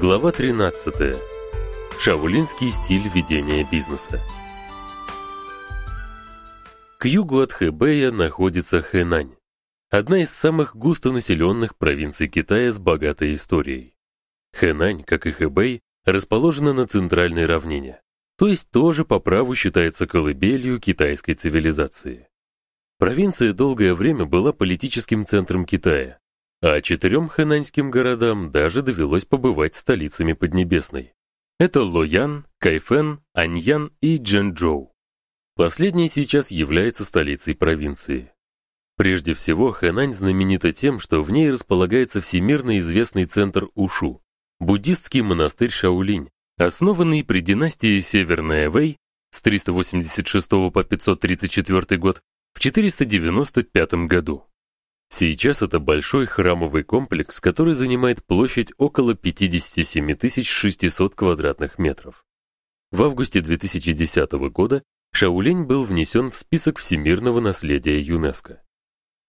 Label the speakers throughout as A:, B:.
A: Глава 13. Шаолинский стиль ведения бизнеса. К югу от Хэбэя находится Хэнань, одна из самых густонаселенных провинций Китая с богатой историей. Хэнань, как и Хэбэй, расположена на центральной равнине, то есть тоже по праву считается колыбелью китайской цивилизации. Провинция долгое время была политическим центром Китая, а четырем хэнаньским городам даже довелось побывать столицами Поднебесной. Это Лоян, Кайфэн, Аньян и Чжэнчжоу. Последний сейчас является столицей провинции. Прежде всего, Хэнань знаменита тем, что в ней располагается всемирно известный центр Ушу, буддистский монастырь Шаолинь, основанный при династии Северная Вэй с 386 по 534 год в 495 году. Сейчас это большой храмовый комплекс, который занимает площадь около 57 600 квадратных метров. В августе 2010 года Шаолинь был внесен в список всемирного наследия ЮНЕСКО.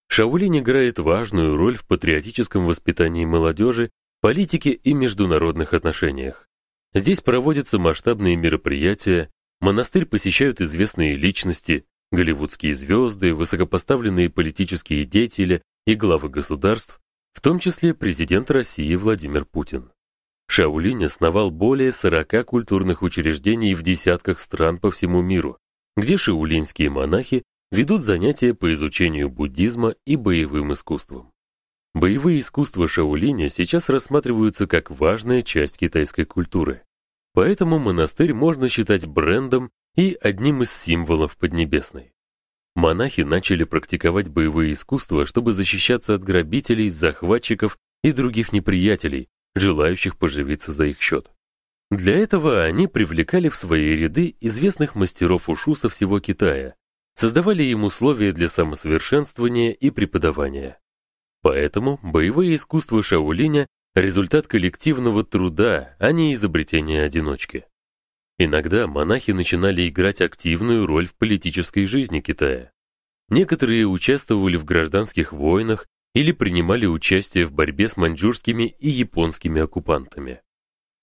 A: Шаолинь играет важную роль в патриотическом воспитании молодежи, политике и международных отношениях. Здесь проводятся масштабные мероприятия, монастырь посещают известные личности, голливудские звезды, высокопоставленные политические деятели, и главы государств, в том числе президент России Владимир Путин. Шаолинь основал более 40 культурных учреждений в десятках стран по всему миру, где шаолиньские монахи ведут занятия по изучению буддизма и боевым искусствам. Боевые искусства Шаолиня сейчас рассматриваются как важная часть китайской культуры. Поэтому монастырь можно считать брендом и одним из символов Поднебесной. Монахи начали практиковать боевые искусства, чтобы защищаться от грабителей, захватчиков и других неприятелей, желающих поживиться за их счет. Для этого они привлекали в свои ряды известных мастеров ушу со всего Китая, создавали им условия для самосовершенствования и преподавания. Поэтому боевые искусства Шаолиня результат коллективного труда, а не изобретение одиночки. Иногда монахи начинали играть активную роль в политической жизни Китая. Некоторые участвовали в гражданских войнах или принимали участие в борьбе с маньчжурскими и японскими оккупантами.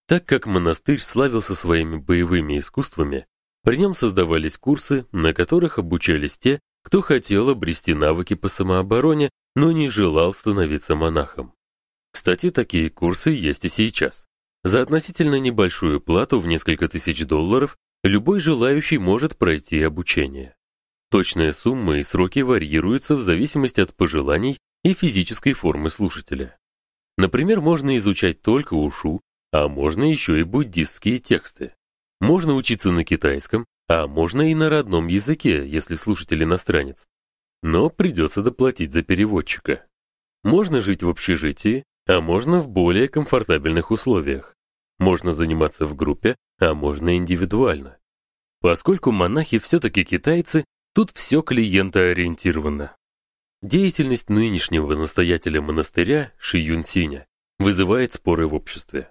A: Так как монастырь славился своими боевыми искусствами, при нем создавались курсы, на которых обучались те, кто хотел обрести навыки по самообороне, но не желал становиться монахом. Кстати, такие курсы есть и сейчас. За относительно небольшую плату в несколько тысяч долларов любой желающий может пройти обучение. Точная сумма и сроки варьируются в зависимости от пожеланий и физической формы слушателя. Например, можно изучать только ушу, а можно еще и буддистские тексты. Можно учиться на китайском, а можно и на родном языке, если слушатель иностранец. Но придется доплатить за переводчика. Можно жить в общежитии, а можно в более комфортабельных условиях. Можно заниматься в группе, а можно индивидуально. Поскольку монахи все таки китайцы, тут все клиентоориентировано. Деятельность нынешнего настоятеля монастыря Ши Юнсиня вызывает споры в обществе.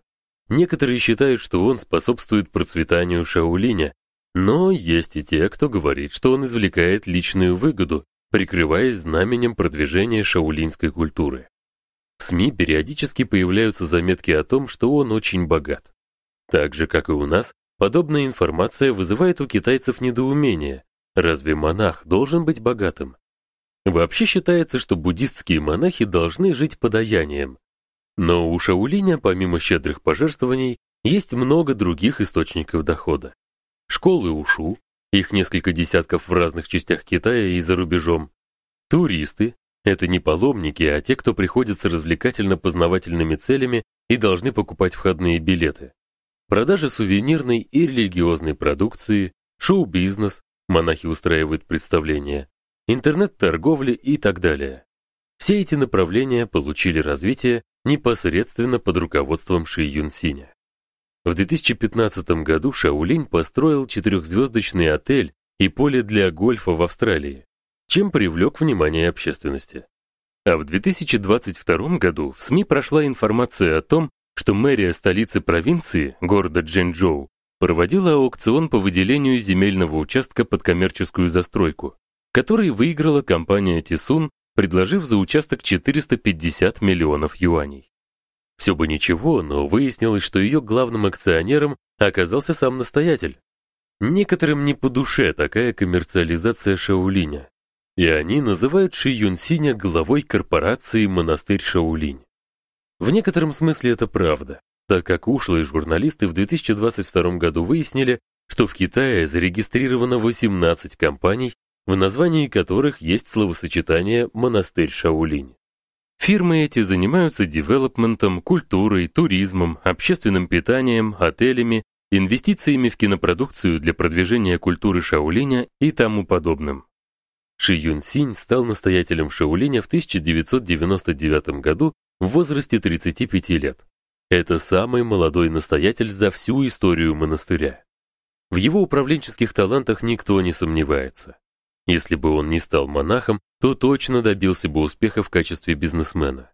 A: Некоторые считают, что он способствует процветанию Шаолиня, но есть и те, кто говорит, что он извлекает личную выгоду, прикрываясь знаменем продвижения шаолиньской культуры. В СМИ периодически появляются заметки о том, что он очень богат. Так же, как и у нас, подобная информация вызывает у китайцев недоумение. Разве монах должен быть богатым? Вообще считается, что буддистские монахи должны жить подаянием. Но у Шаолиня, помимо щедрых пожертвований, есть много других источников дохода. Школы ушу, их несколько десятков в разных частях Китая и за рубежом. Туристы, это не паломники, а те, кто приходит с развлекательно-познавательными целями и должны покупать входные билеты. Продажа сувенирной и религиозной продукции, шоу-бизнес, монахи устраивают представления, интернет-торговля и так далее. Все эти направления получили развитие непосредственно под руководством Ши Юнсиня. В 2015 году Шаолинь построил четырехзвездочный отель и поле для гольфа в Австралии чем привлек внимание общественности. А в 2022 году в СМИ прошла информация о том, что мэрия столицы провинции, города Чжэнчжоу, проводила аукцион по выделению земельного участка под коммерческую застройку, который выиграла компания Тисун, предложив за участок 450 миллионов юаней. Все бы ничего, но выяснилось, что ее главным акционером оказался сам настоятель. Некоторым не по душе такая коммерциализация Шаолиня, и они называют Ши Юнсиня главой корпорации Монастырь Шаолинь. В некотором смысле это правда, так как ушлые журналисты в 2022 году выяснили, что в Китае зарегистрировано 18 компаний, в названии которых есть словосочетание Монастырь Шаолинь. Фирмы эти занимаются девелопментом, культурой, туризмом, общественным питанием, отелями, инвестициями в кинопродукцию для продвижения культуры Шаолиня и тому подобным. Ши Юн Синь стал настоятелем Шаолиня в 1999 году в возрасте 35 лет. Это самый молодой настоятель за всю историю монастыря. В его управленческих талантах никто не сомневается. Если бы он не стал монахом, то точно добился бы успеха в качестве бизнесмена.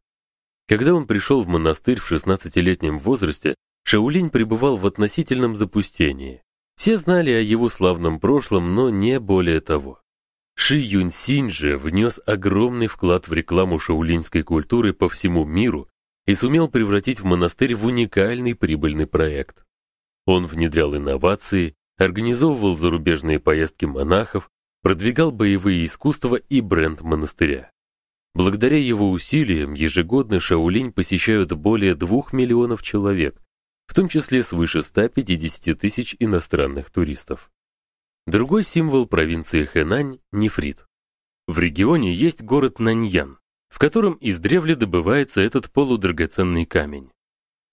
A: Когда он пришел в монастырь в 16-летнем возрасте, Шаулинь пребывал в относительном запустении. Все знали о его славном прошлом, но не более того. Ши Юньсинь же внес огромный вклад в рекламу шаулинской культуры по всему миру и сумел превратить в монастырь в уникальный прибыльный проект. Он внедрял инновации, организовывал зарубежные поездки монахов, продвигал боевые искусства и бренд монастыря. Благодаря его усилиям ежегодно Шаолинь посещают более 2 миллионов человек, в том числе свыше 150 тысяч иностранных туристов. Другой символ провинции Хэнань нефрит. В регионе есть город Наньян, в котором издревле добывается этот полудрагоценный камень.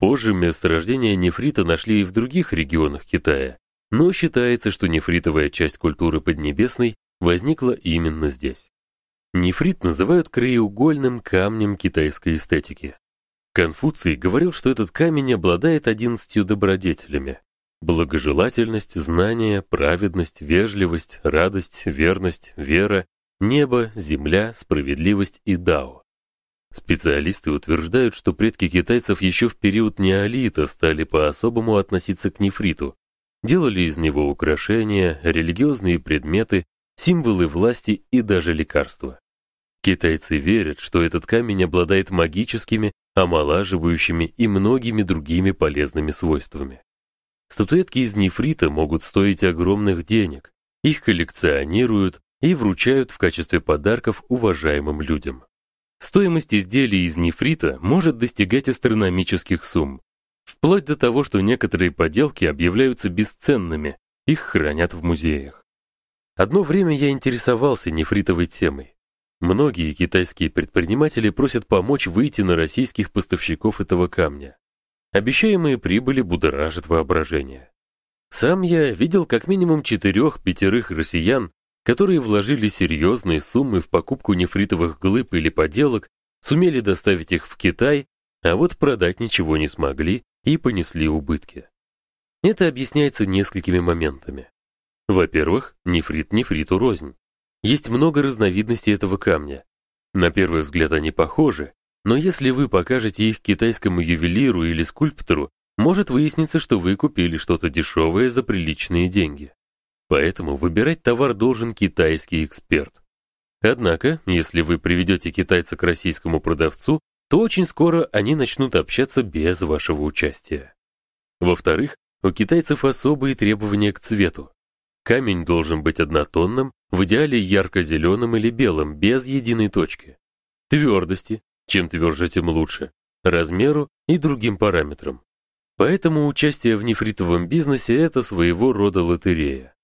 A: Позже месторождения нефрита нашли и в других регионах Китая, но считается, что нефритовая часть культуры Поднебесной возникла именно здесь. Нефрит называют краеугольным камнем китайской эстетики. Конфуций говорил, что этот камень обладает одиннадцатью добродетелями: благожелательность, знание, праведность, вежливость, радость, верность, вера, небо, земля, справедливость и дао. Специалисты утверждают, что предки китайцев еще в период неолита стали по-особому относиться к нефриту, делали из него украшения, религиозные предметы, символы власти и даже лекарства. Китайцы верят, что этот камень обладает магическими, омолаживающими и многими другими полезными свойствами. Статуэтки из нефрита могут стоить огромных денег. Их коллекционируют и вручают в качестве подарков уважаемым людям. Стоимость изделий из нефрита может достигать астрономических сумм, вплоть до того, что некоторые поделки объявляются бесценными, их хранят в музеях. Одно время я интересовался нефритовой темой. Многие китайские предприниматели просят помочь выйти на российских поставщиков этого камня. Обещаемые прибыли будоражат воображение. Сам я видел как минимум четырех-пятерых россиян, которые вложили серьезные суммы в покупку нефритовых глыб или поделок, сумели доставить их в Китай, а вот продать ничего не смогли и понесли убытки. Это объясняется несколькими моментами. Во-первых, нефрит нефриту рознь. Есть много разновидностей этого камня. На первый взгляд они похожи, но если вы покажете их китайскому ювелиру или скульптору, может выясниться, что вы купили что-то дешевое за приличные деньги. Поэтому выбирать товар должен китайский эксперт. Однако, если вы приведете китайца к российскому продавцу, то очень скоро они начнут общаться без вашего участия. Во-вторых, у китайцев особые требования к цвету. Камень должен быть однотонным, в идеале ярко зеленым или белым, без единой точки. Твердости, чем тверже, тем лучше, размеру и другим параметрам. Поэтому участие в нефритовом бизнесе это своего рода лотерея.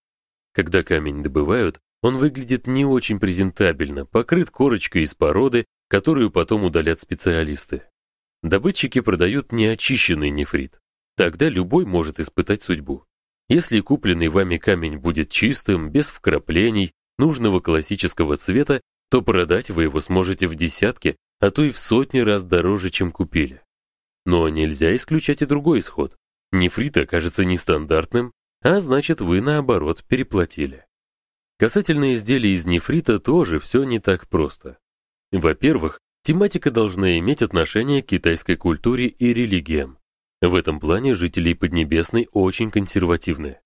A: Когда камень добывают, он выглядит не очень презентабельно, покрыт корочкой из породы которую потом удалят специалисты. Добытчики продают неочищенный нефрит. Тогда любой может испытать судьбу. Если купленный вами камень будет чистым, без вкраплений, нужного классического цвета, то продать вы его сможете в десятки, а то и в сотни раз дороже, чем купили. Но нельзя исключать и другой исход. Нефрит окажется нестандартным, а значит, вы наоборот переплатили. Касательно изделий из нефрита тоже все не так просто. Во-первых, тематика должна иметь отношение к китайской культуре и религиям. В этом плане жители Поднебесной очень консервативны.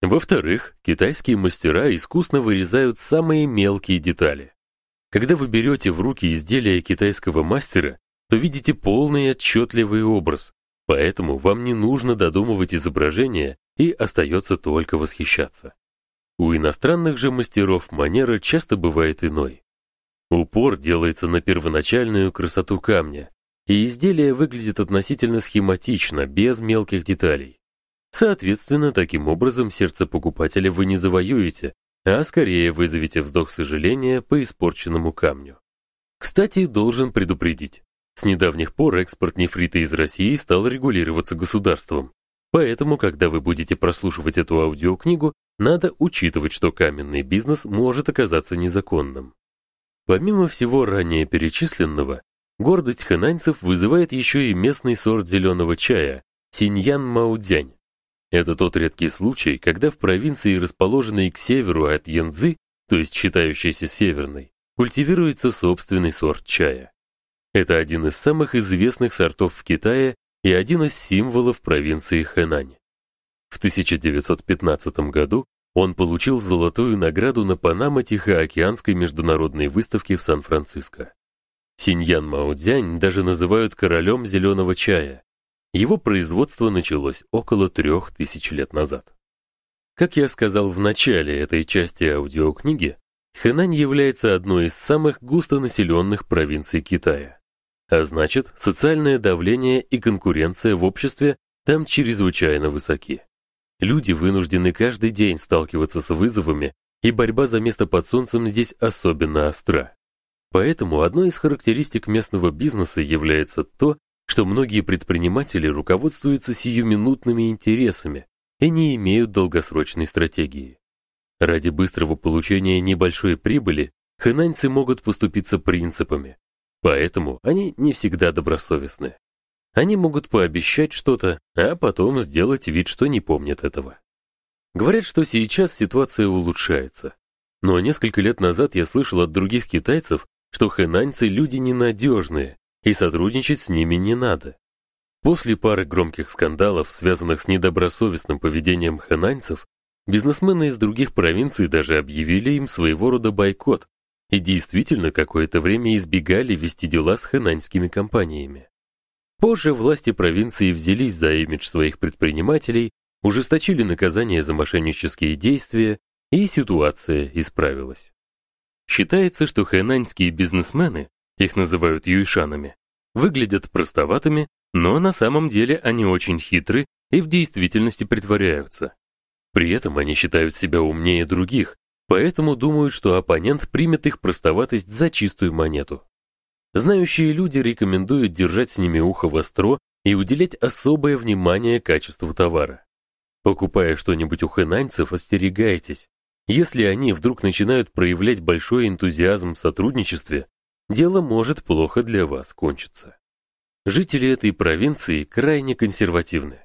A: Во-вторых, китайские мастера искусно вырезают самые мелкие детали. Когда вы берете в руки изделие китайского мастера, то видите полный и отчетливый образ. Поэтому вам не нужно додумывать изображение и остается только восхищаться. У иностранных же мастеров манера часто бывает иной. Упор делается на первоначальную красоту камня, и изделие выглядит относительно схематично, без мелких деталей. Соответственно, таким образом сердце покупателя вы не завоюете, а скорее вызовете вздох сожаления по испорченному камню. Кстати, должен предупредить. С недавних пор экспорт нефрита из России стал регулироваться государством. Поэтому, когда вы будете прослушивать эту аудиокнигу, надо учитывать, что каменный бизнес может оказаться незаконным. Помимо всего ранее перечисленного, гордость хэнаньцев вызывает еще и местный сорт зеленого чая синьян маудзянь. Это тот редкий случай, когда в провинции, расположенной к северу от Янцзы, то есть считающейся северной, культивируется собственный сорт чая. Это один из самых известных сортов в Китае и один из символов провинции Хэнань. В 1915 году он получил золотую награду на Панамо-Тихоокеанской международной выставке в Сан-Франциско. Синьян Маоцзянь даже называют королем зеленого чая. Его производство началось около трех тысяч лет назад. Как я сказал в начале этой части аудиокниги, Хэнань является одной из самых густонаселенных провинций Китая. А значит, социальное давление и конкуренция в обществе там чрезвычайно высоки. Люди вынуждены каждый день сталкиваться с вызовами, и борьба за место под солнцем здесь особенно остра. Поэтому одной из характеристик местного бизнеса является то, что многие предприниматели руководствуются сиюминутными интересами и не имеют долгосрочной стратегии. Ради быстрого получения небольшой прибыли хэнаньцы могут поступиться принципами, поэтому они не всегда добросовестны. Они могут пообещать что-то, а потом сделать вид, что не помнят этого. Говорят, что сейчас ситуация улучшается. Но несколько лет назад я слышал от других китайцев, что хэнаньцы люди ненадежные, и сотрудничать с ними не надо. После пары громких скандалов, связанных с недобросовестным поведением хэнаньцев, бизнесмены из других провинций даже объявили им своего рода бойкот и действительно какое-то время избегали вести дела с хэнаньскими компаниями. Позже власти провинции взялись за имидж своих предпринимателей, ужесточили наказание за мошеннические действия, и ситуация исправилась. Считается, что хэнаньские бизнесмены, их называют юйшанами, выглядят простоватыми, но на самом деле они очень хитры и в действительности притворяются. При этом они считают себя умнее других, поэтому думают, что оппонент примет их простоватость за чистую монету. Знающие люди рекомендуют держать с ними ухо востро и уделять особое внимание качеству товара. Покупая что-нибудь у хэнаньцев, остерегайтесь. Если они вдруг начинают проявлять большой энтузиазм в сотрудничестве, дело может плохо для вас кончиться. Жители этой провинции крайне консервативны.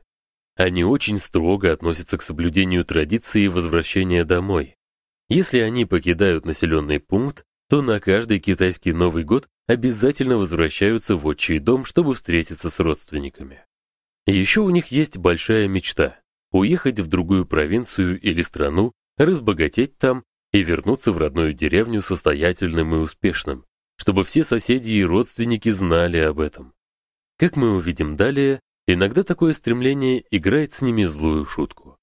A: Они очень строго относятся к соблюдению традиции возвращения домой. Если они покидают населенный пункт, то на каждый китайский Новый год обязательно возвращаются в отчий дом, чтобы встретиться с родственниками. Еще у них есть большая мечта уехать в другую провинцию или страну, разбогатеть там и вернуться в родную деревню состоятельным и успешным, чтобы все соседи и родственники знали об этом. Как мы увидим далее, иногда такое стремление играет с ними злую шутку.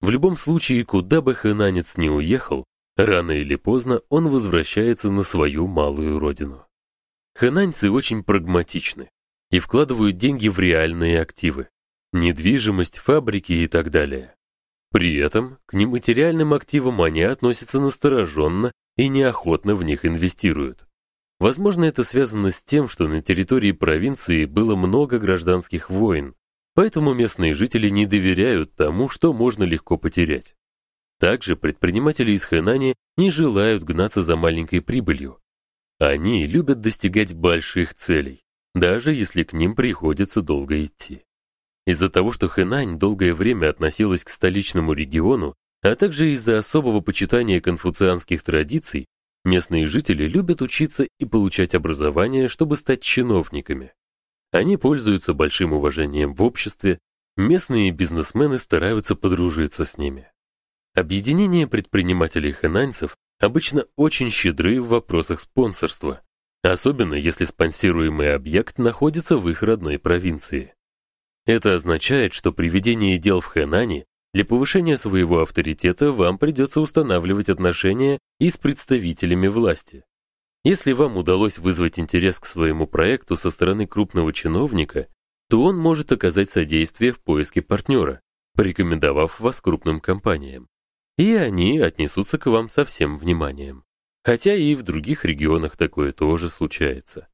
A: В любом случае, куда бы хэнанец ни уехал, рано или поздно он возвращается на свою малую родину. Хэнаньцы очень прагматичны и вкладывают деньги в реальные активы: недвижимость, фабрики и так далее. При этом к нематериальным активам они относятся настороженно и неохотно в них инвестируют. Возможно, это связано с тем, что на территории провинции было много гражданских войн, поэтому местные жители не доверяют тому, что можно легко потерять. Также предприниматели из Хэнани не желают гнаться за маленькой прибылью, они любят достигать больших целей, даже если к ним приходится долго идти. Из-за того, что Хэнань долгое время относилась к столичному региону, а также из-за особого почитания конфуцианских традиций, местные жители любят учиться и получать образование, чтобы стать чиновниками. Они пользуются большим уважением в обществе, местные бизнесмены стараются подружиться с ними. Объединение предпринимателей хэнаньцев обычно очень щедры в вопросах спонсорства. особенно если спонсируемый объект находится в их родной провинции. Это означает, что при ведении дел в Хэнане для повышения своего авторитета вам придется устанавливать отношения и с представителями власти. Если вам удалось вызвать интерес к своему проекту со стороны крупного чиновника, то он может оказать содействие в поиске партнера, порекомендовав вас крупным компаниям. И они отнесутся к вам со всем вниманием. Хотя и в других регионах такое тоже случается.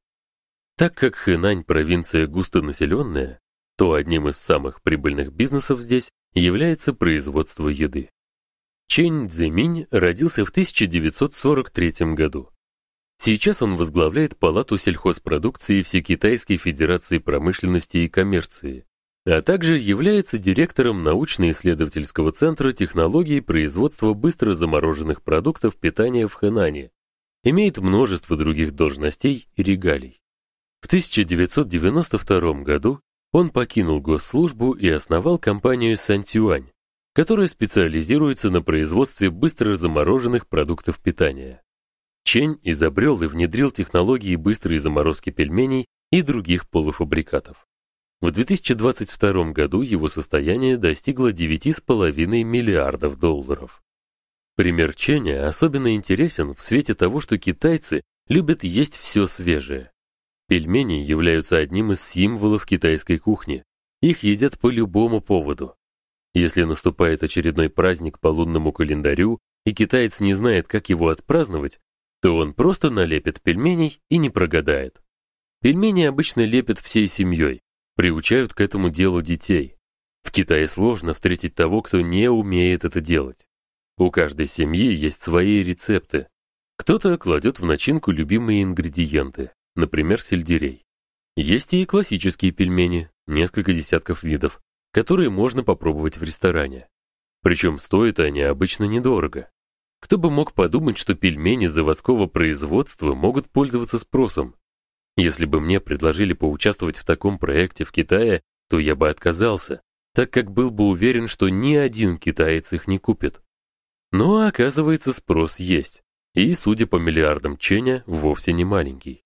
A: Так как Хэнань провинция густонаселенная, то одним из самых прибыльных бизнесов здесь является производство еды. Чэнь Цзэминь родился в 1943 году. Сейчас он возглавляет палату сельхозпродукции Всекитайской Федерации промышленности и коммерции, а также является директором научно-исследовательского центра технологий производства быстро замороженных продуктов питания в Хэнане. Имеет множество других должностей и регалий. В 1992 году он покинул госслужбу и основал компанию Сантюань, которая специализируется на производстве быстро замороженных продуктов питания. Чень изобрел и внедрил технологии быстрой заморозки пельменей и других полуфабрикатов. В 2022 году его состояние достигло 9,5 миллиардов долларов. Пример Ченя особенно интересен в свете того, что китайцы любят есть все свежее. Пельмени являются одним из символов китайской кухни. Их едят по любому поводу. Если наступает очередной праздник по лунному календарю, и китаец не знает, как его отпраздновать, то он просто налепит пельменей и не прогадает. Пельмени обычно лепят всей семьей, приучают к этому делу детей. В Китае сложно встретить того, кто не умеет это делать. У каждой семьи есть свои рецепты. Кто-то кладет в начинку любимые ингредиенты, например, сельдерей. Есть и классические пельмени, несколько десятков видов, которые можно попробовать в ресторане. Причем стоят они обычно недорого. Кто бы мог подумать, что пельмени заводского производства могут пользоваться спросом. Если бы мне предложили поучаствовать в таком проекте в Китае, то я бы отказался, так как был бы уверен, что ни один китаец их не купит. Но оказывается, спрос есть. И, судя по миллиардам ченя, вовсе не маленький.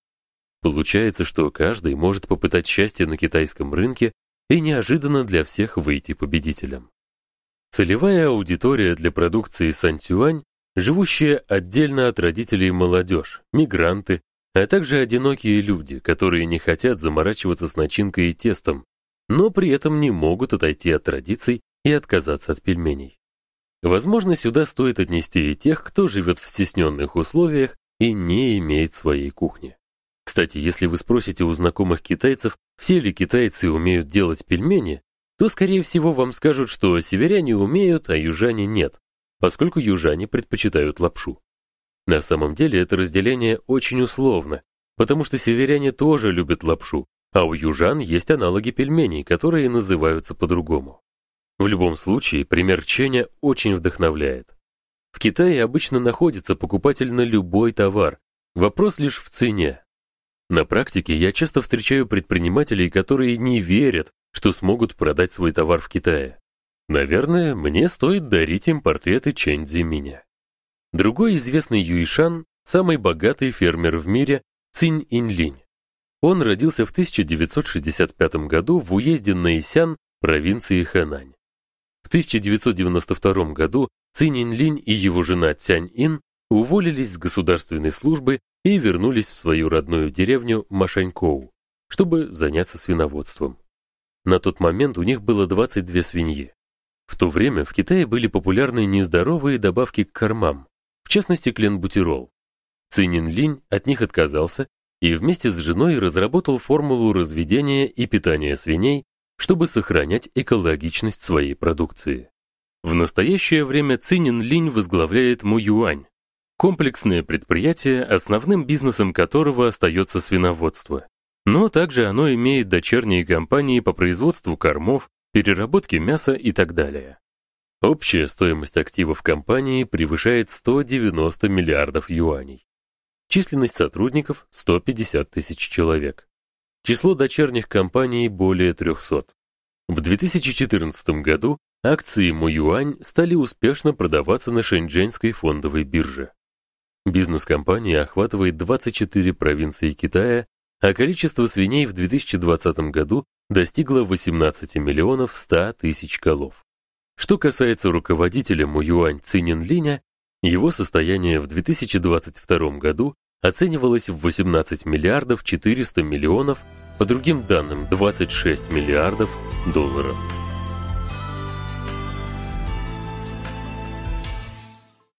A: Получается, что каждый может попытать счастье на китайском рынке и неожиданно для всех выйти победителем. Целевая аудитория для продукции Сантюань живущая отдельно от родителей молодежь, мигранты, а также одинокие люди, которые не хотят заморачиваться с начинкой и тестом, но при этом не могут отойти от традиций и отказаться от пельменей. Возможно, сюда стоит отнести и тех, кто живет в стесненных условиях и не имеет своей кухни. Кстати, если вы спросите у знакомых китайцев, все ли китайцы умеют делать пельмени, то скорее всего вам скажут, что северяне умеют, а южане нет, поскольку южане предпочитают лапшу. На самом деле это разделение очень условно, потому что северяне тоже любят лапшу, а у южан есть аналоги пельменей, которые называются по-другому. В любом случае, пример Ченя очень вдохновляет. В Китае обычно находится покупатель на любой товар. Вопрос лишь в цене. На практике я часто встречаю предпринимателей, которые не верят, что смогут продать свой товар в Китае. Наверное, мне стоит дарить им портреты Чэнь Цзиминя. Другой известный юишан, самый богатый фермер в мире, Цинь Инлинь. Он родился в 1965 году в уезде Наисян, провинции Хэнань. В 1992 году Цинь Инлинь и его жена Цянь Ин уволились с государственной службы и вернулись в свою родную деревню Машанькоу, чтобы заняться свиноводством. На тот момент у них было 22 свиньи. В то время в Китае были популярны нездоровые добавки к кормам, в частности кленбутирол. Цинин Линь от них отказался и вместе с женой разработал формулу разведения и питания свиней, чтобы сохранять экологичность своей продукции. В настоящее время Цинин Линь возглавляет Муюань, Комплексное предприятие, основным бизнесом которого остается свиноводство. Но также оно имеет дочерние компании по производству кормов, переработке мяса и так далее. Общая стоимость активов компании превышает 190 миллиардов юаней. Численность сотрудников 150 тысяч человек. Число дочерних компаний более 300. В 2014 году акции Муюань стали успешно продаваться на Шэньчжэньской фондовой бирже. Бизнес компания охватывает 24 провинции Китая, а количество свиней в 2020 году достигло 18 миллионов 100 тысяч голов. Что касается руководителя Муюань Цининлиня, его состояние в 2022 году оценивалось в 18 миллиардов 400 миллионов, по другим данным 26 миллиардов долларов.